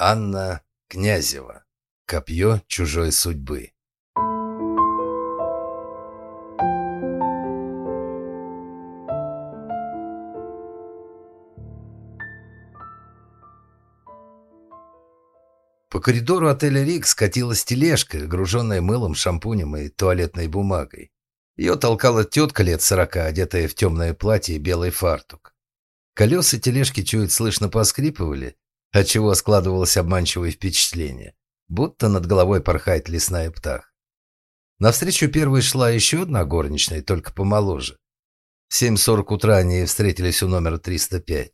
Анна Князева. Копье чужой судьбы. По коридору отеля «Рик» скатилась тележка, груженная мылом, шампунем и туалетной бумагой. Ее толкала тетка лет сорока, одетая в темное платье и белый фартук. Колеса тележки чуть слышно поскрипывали, отчего складывалось обманчивое впечатление, будто над головой порхает лесная птах. Навстречу первой шла еще одна горничная, только помоложе. В 7.40 утра они встретились у номера 305.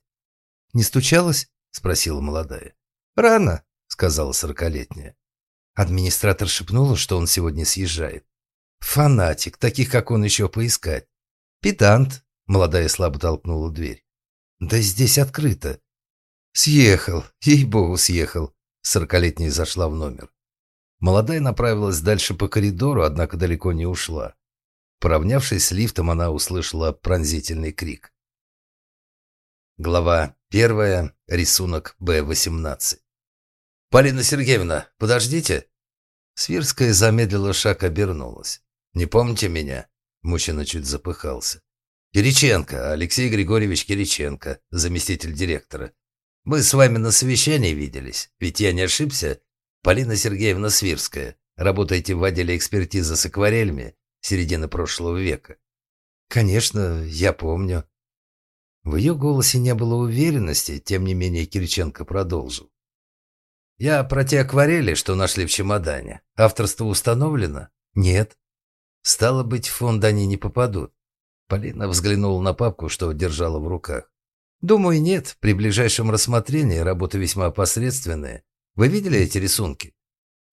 «Не стучалась?» – спросила молодая. «Рано», – сказала сорокалетняя. Администратор шепнула, что он сегодня съезжает. «Фанатик, таких, как он, еще поискать». «Педант», – молодая слабо толкнула дверь. «Да здесь открыто». «Съехал, ей-богу, съехал», – сорокалетняя зашла в номер. Молодая направилась дальше по коридору, однако далеко не ушла. Поравнявшись с лифтом, она услышала пронзительный крик. Глава первая. Рисунок Б-18. «Полина Сергеевна, подождите!» Свирская замедлила шаг, обернулась. «Не помните меня?» Мужчина чуть запыхался. «Кириченко, Алексей Григорьевич Кириченко, заместитель директора. Мы с вами на совещании виделись, ведь я не ошибся. Полина Сергеевна Свирская, работаете в отделе экспертизы с акварелями середины прошлого века». «Конечно, я помню». В ее голосе не было уверенности, тем не менее Кириченко продолжил. «Я про те акварели, что нашли в чемодане. Авторство установлено?» «Нет». «Стало быть, в фонд они не попадут». Полина взглянула на папку, что держала в руках. «Думаю, нет. При ближайшем рассмотрении работа весьма посредственная. Вы видели эти рисунки?»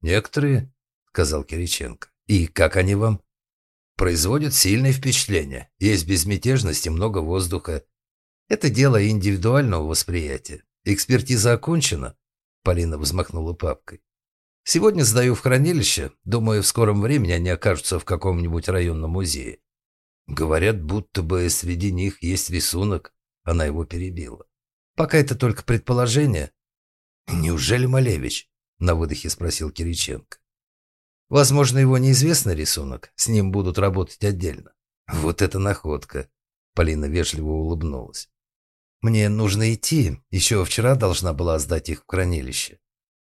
«Некоторые», — сказал Кириченко. «И как они вам?» «Производят сильное впечатление. Есть безмятежность и много воздуха. Это дело индивидуального восприятия. Экспертиза окончена?» Полина взмахнула папкой. «Сегодня сдаю в хранилище. Думаю, в скором времени они окажутся в каком-нибудь районном музее. Говорят, будто бы среди них есть рисунок. Она его перебила. Пока это только предположение. Неужели Малевич? На выдохе спросил Кириченко. Возможно, его неизвестный рисунок. С ним будут работать отдельно. Вот это находка. Полина вежливо улыбнулась. Мне нужно идти. Еще вчера должна была сдать их в хранилище.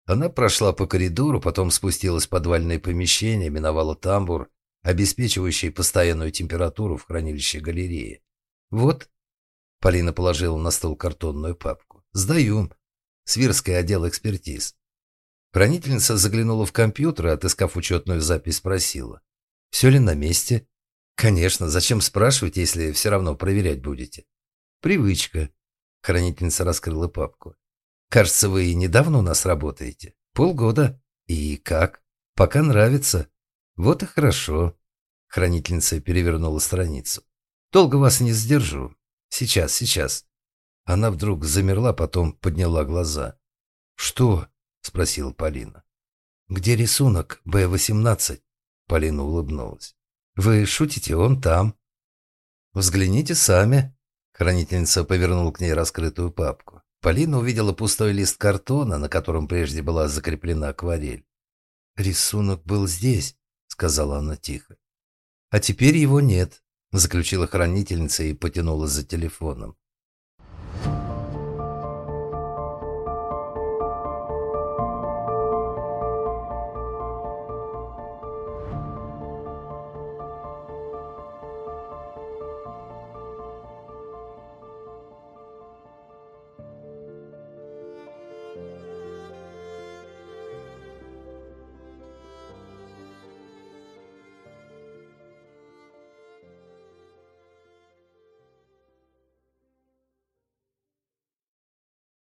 Она прошла по коридору, потом спустилась в подвальное помещение, миновала тамбур обеспечивающий постоянную температуру в хранилище галереи. «Вот». Полина положила на стол картонную папку. «Сдаю. Свирский отдел экспертиз». Хранительница заглянула в компьютер и, отыскав учетную запись, спросила. «Все ли на месте?» «Конечно. Зачем спрашивать, если все равно проверять будете?» «Привычка». Хранительница раскрыла папку. «Кажется, вы недавно у нас работаете. Полгода. И как? Пока нравится. «Вот и хорошо». Хранительница перевернула страницу. «Долго вас не сдержу. Сейчас, сейчас». Она вдруг замерла, потом подняла глаза. «Что?» — спросила Полина. «Где рисунок Б-18?» Полина улыбнулась. «Вы шутите? Он там». «Взгляните сами». Хранительница повернула к ней раскрытую папку. Полина увидела пустой лист картона, на котором прежде была закреплена акварель. «Рисунок был здесь», сказала она тихо. «А теперь его нет», — заключила хранительница и потянулась за телефоном.